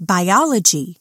biology.